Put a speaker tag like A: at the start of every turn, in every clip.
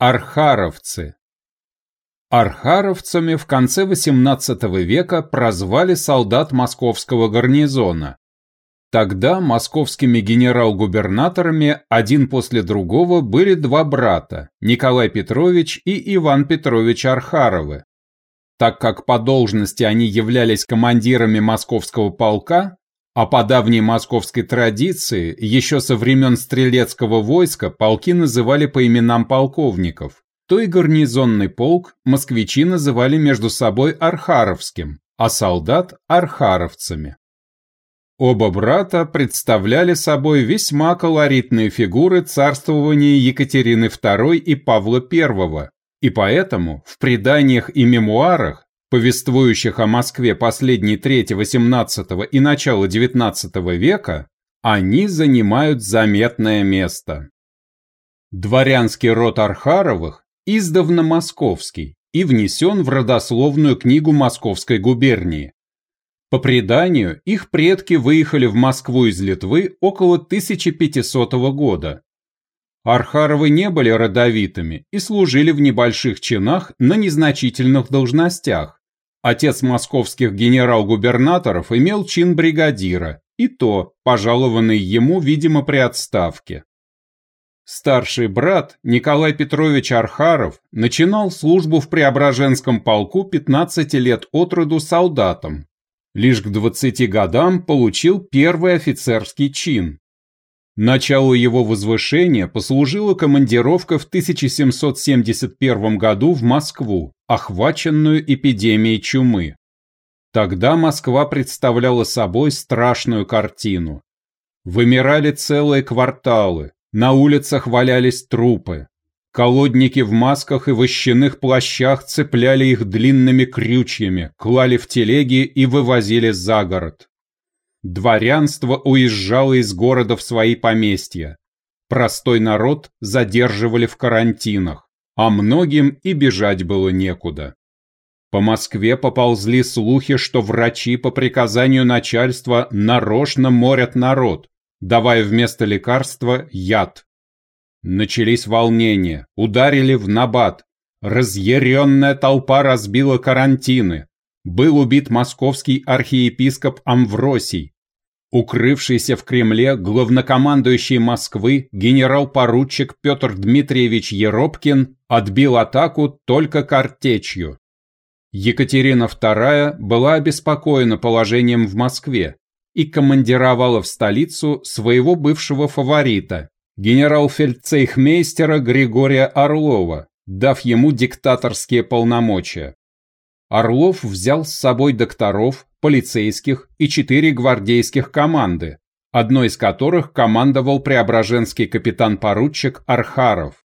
A: Архаровцы Архаровцами в конце XVIII века прозвали солдат московского гарнизона. Тогда московскими генерал-губернаторами один после другого были два брата – Николай Петрович и Иван Петрович Архаровы. Так как по должности они являлись командирами московского полка, а по давней московской традиции, еще со времен стрелецкого войска полки называли по именам полковников, то и гарнизонный полк москвичи называли между собой Архаровским, а солдат – Архаровцами. Оба брата представляли собой весьма колоритные фигуры царствования Екатерины II и Павла I, и поэтому в преданиях и мемуарах повествующих о Москве последней трети XVIII и начала XIX века, они занимают заметное место. Дворянский род Архаровых издавна московский и внесен в родословную книгу Московской губернии. По преданию, их предки выехали в Москву из Литвы около 1500 года. Архаровы не были родовитыми и служили в небольших чинах на незначительных должностях, Отец московских генерал-губернаторов имел чин бригадира, и то, пожалованный ему, видимо, при отставке. Старший брат Николай Петрович Архаров начинал службу в Преображенском полку 15 лет от роду солдатом. Лишь к 20 годам получил первый офицерский чин. Началу его возвышения послужила командировка в 1771 году в Москву, охваченную эпидемией чумы. Тогда Москва представляла собой страшную картину. Вымирали целые кварталы, на улицах валялись трупы. Колодники в масках и вощенных плащах цепляли их длинными крючьями, клали в телеги и вывозили за город. Дворянство уезжало из города в свои поместья. Простой народ задерживали в карантинах, а многим и бежать было некуда. По Москве поползли слухи, что врачи по приказанию начальства нарочно морят народ, давая вместо лекарства яд. Начались волнения, ударили в набат. Разъяренная толпа разбила карантины. Был убит московский архиепископ Амвросий, Укрывшийся в Кремле главнокомандующий Москвы генерал-поручик Петр Дмитриевич Еропкин отбил атаку только картечью. Екатерина II была обеспокоена положением в Москве и командировала в столицу своего бывшего фаворита, генерал-фельдцейхмейстера Григория Орлова, дав ему диктаторские полномочия. Орлов взял с собой докторов, полицейских и четыре гвардейских команды, одной из которых командовал преображенский капитан-поручик Архаров.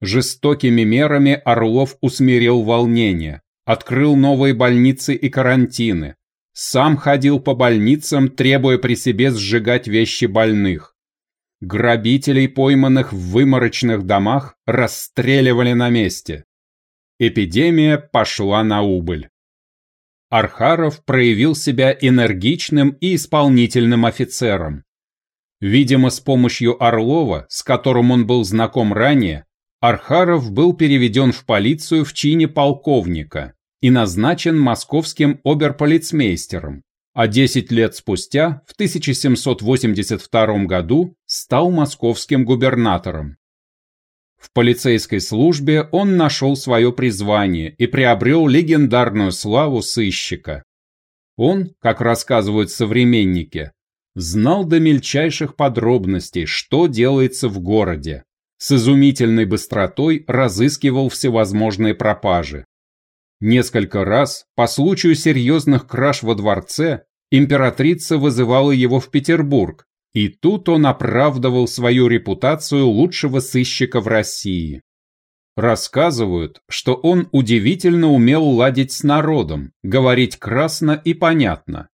A: Жестокими мерами Орлов усмирил волнение, открыл новые больницы и карантины, сам ходил по больницам, требуя при себе сжигать вещи больных. Грабителей, пойманных в выморочных домах, расстреливали на месте. Эпидемия пошла на убыль. Архаров проявил себя энергичным и исполнительным офицером. Видимо, с помощью Орлова, с которым он был знаком ранее, Архаров был переведен в полицию в чине полковника и назначен московским оберполицмейстером, а 10 лет спустя, в 1782 году, стал московским губернатором. В полицейской службе он нашел свое призвание и приобрел легендарную славу сыщика. Он, как рассказывают современники, знал до мельчайших подробностей, что делается в городе. С изумительной быстротой разыскивал всевозможные пропажи. Несколько раз, по случаю серьезных краж во дворце, императрица вызывала его в Петербург, и тут он оправдывал свою репутацию лучшего сыщика в России. Рассказывают, что он удивительно умел ладить с народом, говорить красно и понятно.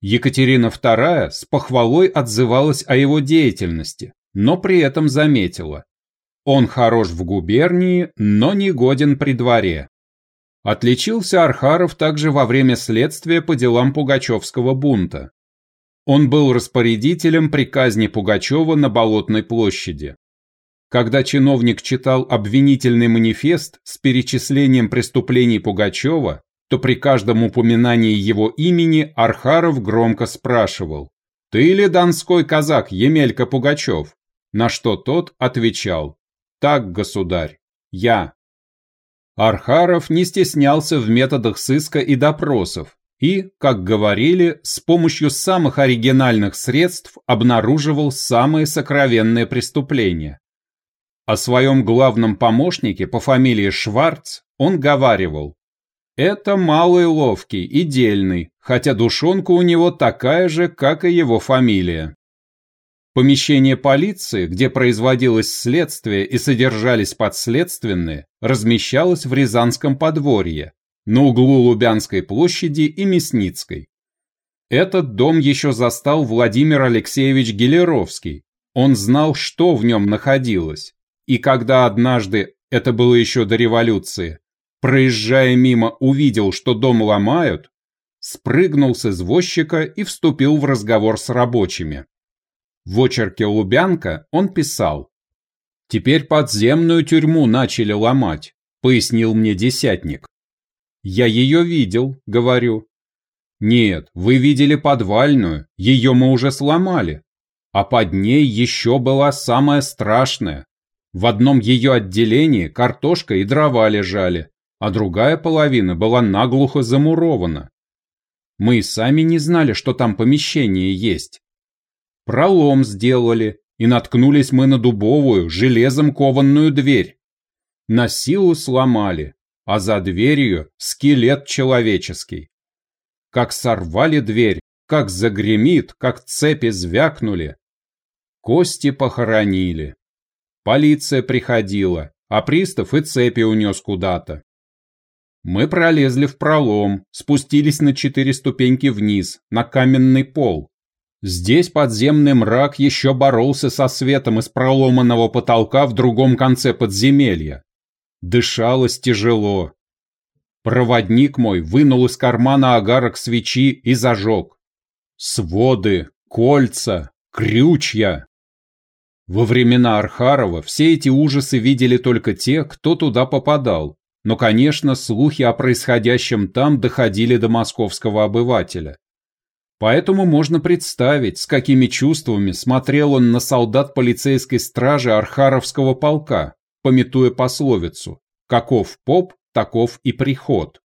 A: Екатерина II с похвалой отзывалась о его деятельности, но при этом заметила. Он хорош в губернии, но не годен при дворе. Отличился Архаров также во время следствия по делам Пугачевского бунта. Он был распорядителем при казни Пугачева на Болотной площади. Когда чиновник читал обвинительный манифест с перечислением преступлений Пугачева, то при каждом упоминании его имени Архаров громко спрашивал «Ты ли донской казак Емелька Пугачев?» На что тот отвечал «Так, государь, я». Архаров не стеснялся в методах сыска и допросов и, как говорили, с помощью самых оригинальных средств обнаруживал самые сокровенные преступления. О своем главном помощнике по фамилии Шварц он говаривал «Это малый ловкий и дельный, хотя душонка у него такая же, как и его фамилия». Помещение полиции, где производилось следствие и содержались подследственные, размещалось в Рязанском подворье, на углу Лубянской площади и Мясницкой. Этот дом еще застал Владимир Алексеевич Гелеровский. Он знал, что в нем находилось. И когда однажды, это было еще до революции, проезжая мимо, увидел, что дом ломают, спрыгнул с извозчика и вступил в разговор с рабочими. В очерке «Лубянка» он писал «Теперь подземную тюрьму начали ломать», — пояснил мне десятник. «Я ее видел», — говорю. «Нет, вы видели подвальную, ее мы уже сломали. А под ней еще была самая страшная. В одном ее отделении картошка и дрова лежали, а другая половина была наглухо замурована. Мы сами не знали, что там помещение есть. Пролом сделали, и наткнулись мы на дубовую, железом кованную дверь. На силу сломали, а за дверью скелет человеческий. Как сорвали дверь, как загремит, как цепи звякнули. Кости похоронили. Полиция приходила, а пристав и цепи унес куда-то. Мы пролезли в пролом, спустились на четыре ступеньки вниз, на каменный пол, Здесь подземный мрак еще боролся со светом из проломанного потолка в другом конце подземелья. Дышалось тяжело. Проводник мой вынул из кармана агарок свечи и зажег. Своды, кольца, крючья. Во времена Архарова все эти ужасы видели только те, кто туда попадал, но, конечно, слухи о происходящем там доходили до московского обывателя. Поэтому можно представить, с какими чувствами смотрел он на солдат полицейской стражи Архаровского полка, пометуя пословицу «каков поп, таков и приход».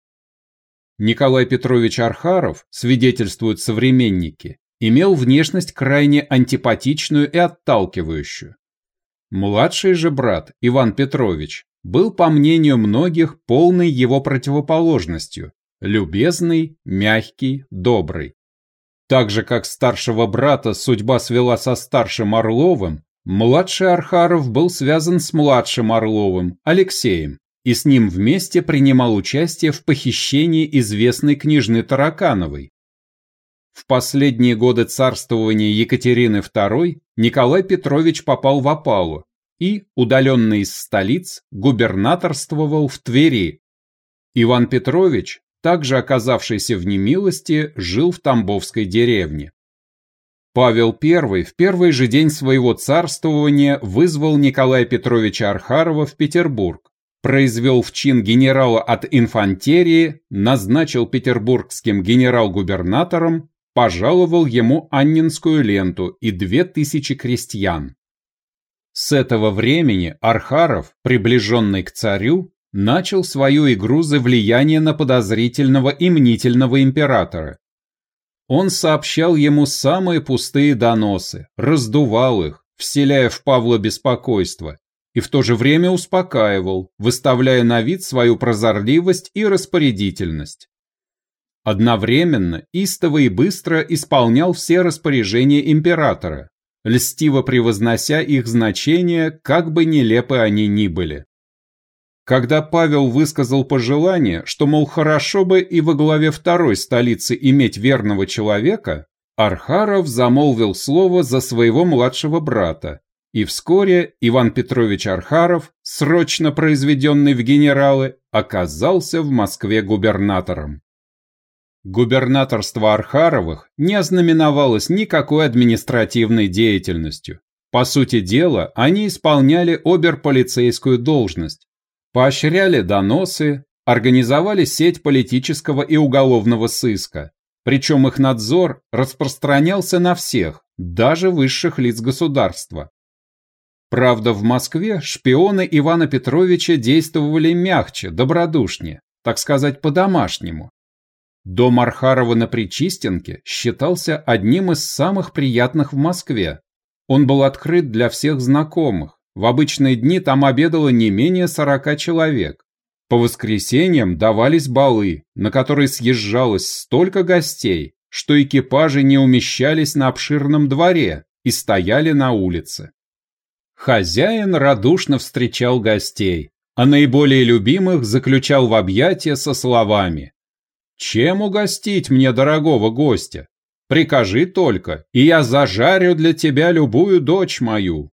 A: Николай Петрович Архаров, свидетельствуют современники, имел внешность крайне антипатичную и отталкивающую. Младший же брат, Иван Петрович, был, по мнению многих, полной его противоположностью, любезный, мягкий, добрый. Так же, как старшего брата судьба свела со старшим Орловым, младший Архаров был связан с младшим Орловым, Алексеем, и с ним вместе принимал участие в похищении известной княжны Таракановой. В последние годы царствования Екатерины II Николай Петрович попал в опалу и, удаленный из столиц, губернаторствовал в Твери. Иван Петрович, также оказавшийся в немилости, жил в Тамбовской деревне. Павел I в первый же день своего царствования вызвал Николая Петровича Архарова в Петербург, произвел в чин генерала от инфантерии, назначил петербургским генерал-губернатором, пожаловал ему Аннинскую ленту и две тысячи крестьян. С этого времени Архаров, приближенный к царю, начал свою игру за влияние на подозрительного и мнительного императора. Он сообщал ему самые пустые доносы, раздувал их, вселяя в Павла беспокойство, и в то же время успокаивал, выставляя на вид свою прозорливость и распорядительность. Одновременно, истово и быстро исполнял все распоряжения императора, льстиво превознося их значение, как бы нелепы они ни были. Когда Павел высказал пожелание, что, мол, хорошо бы и во главе второй столицы иметь верного человека, Архаров замолвил слово за своего младшего брата, и вскоре Иван Петрович Архаров, срочно произведенный в генералы, оказался в Москве губернатором. Губернаторство Архаровых не ознаменовалось никакой административной деятельностью. По сути дела, они исполняли оберполицейскую должность, поощряли доносы, организовали сеть политического и уголовного сыска, причем их надзор распространялся на всех, даже высших лиц государства. Правда, в Москве шпионы Ивана Петровича действовали мягче, добродушнее, так сказать, по-домашнему. Дом Архарова на Причистенке считался одним из самых приятных в Москве. Он был открыт для всех знакомых. В обычные дни там обедало не менее сорока человек. По воскресеньям давались балы, на которые съезжалось столько гостей, что экипажи не умещались на обширном дворе и стояли на улице. Хозяин радушно встречал гостей, а наиболее любимых заключал в объятия со словами «Чем угостить мне дорогого гостя? Прикажи только, и я зажарю для тебя любую дочь мою».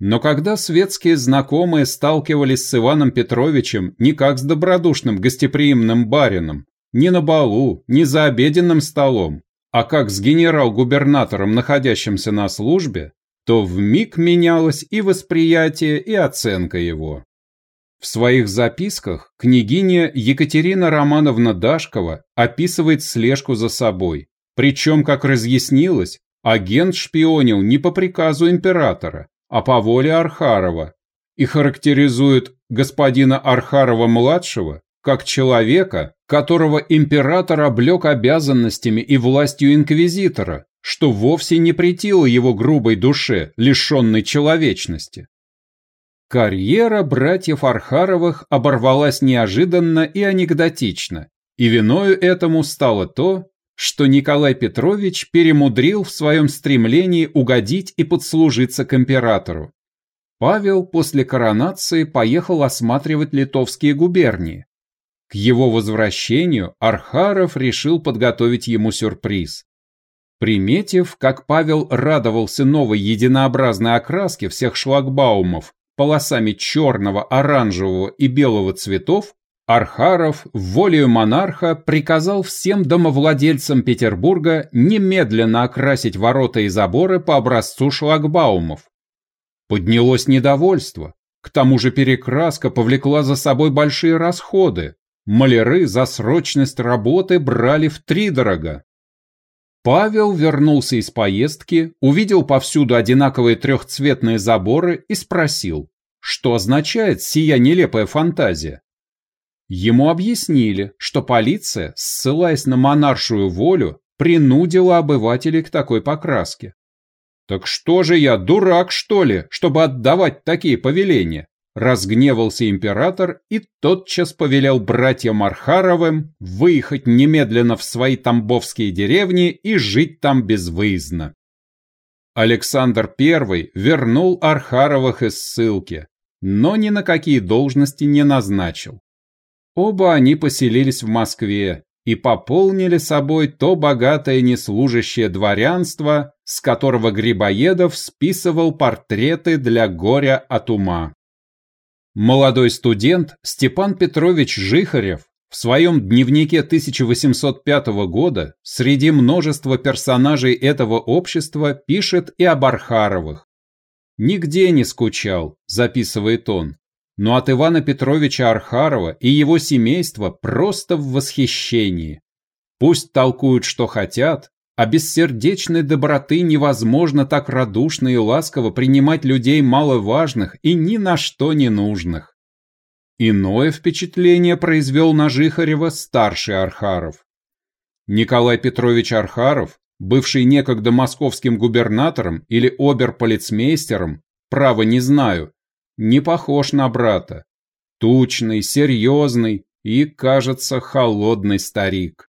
A: Но когда светские знакомые сталкивались с Иваном Петровичем не как с добродушным гостеприимным барином, ни на балу, ни за обеденным столом, а как с генерал-губернатором, находящимся на службе, то в миг менялось и восприятие, и оценка его. В своих записках княгиня Екатерина Романовна Дашкова описывает слежку за собой. Причем, как разъяснилось, агент шпионил не по приказу императора, а по воле Архарова, и характеризует господина Архарова-младшего как человека, которого император облег обязанностями и властью инквизитора, что вовсе не претило его грубой душе, лишенной человечности. Карьера братьев Архаровых оборвалась неожиданно и анекдотично, и виною этому стало то, что Николай Петрович перемудрил в своем стремлении угодить и подслужиться к императору. Павел после коронации поехал осматривать литовские губернии. К его возвращению Архаров решил подготовить ему сюрприз. Приметив, как Павел радовался новой единообразной окраске всех шлагбаумов полосами черного, оранжевого и белого цветов, Архаров, волею монарха, приказал всем домовладельцам Петербурга немедленно окрасить ворота и заборы по образцу шлагбаумов. Поднялось недовольство. К тому же перекраска повлекла за собой большие расходы. Маляры за срочность работы брали втридорога. Павел вернулся из поездки, увидел повсюду одинаковые трехцветные заборы и спросил, что означает сия нелепая фантазия. Ему объяснили, что полиция, ссылаясь на монаршую волю, принудила обывателей к такой покраске. «Так что же я, дурак, что ли, чтобы отдавать такие повеления?» Разгневался император и тотчас повелел братьям Архаровым выехать немедленно в свои тамбовские деревни и жить там безвыездно. Александр I вернул Архаровых из ссылки, но ни на какие должности не назначил. Оба они поселились в Москве и пополнили собой то богатое неслужащее дворянство, с которого Грибоедов списывал портреты для горя от ума. Молодой студент Степан Петрович Жихарев в своем дневнике 1805 года среди множества персонажей этого общества пишет и об Архаровых. «Нигде не скучал», записывает он, но от Ивана Петровича Архарова и его семейства просто в восхищении. Пусть толкуют, что хотят, а без сердечной доброты невозможно так радушно и ласково принимать людей маловажных и ни на что не нужных. Иное впечатление произвел на Жихарева старший Архаров. Николай Петрович Архаров, бывший некогда московским губернатором или оберполицмейстером, право не знаю, не похож на брата. Тучный, серьезный и, кажется, холодный старик.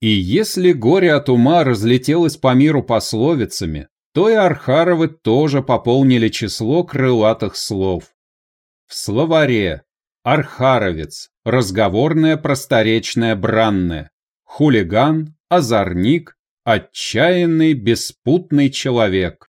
A: И если горе от ума разлетелось по миру пословицами, то и Архаровы тоже пополнили число крылатых слов. В словаре Архаровец, разговорное просторечное бранное, хулиган, озорник, отчаянный беспутный человек.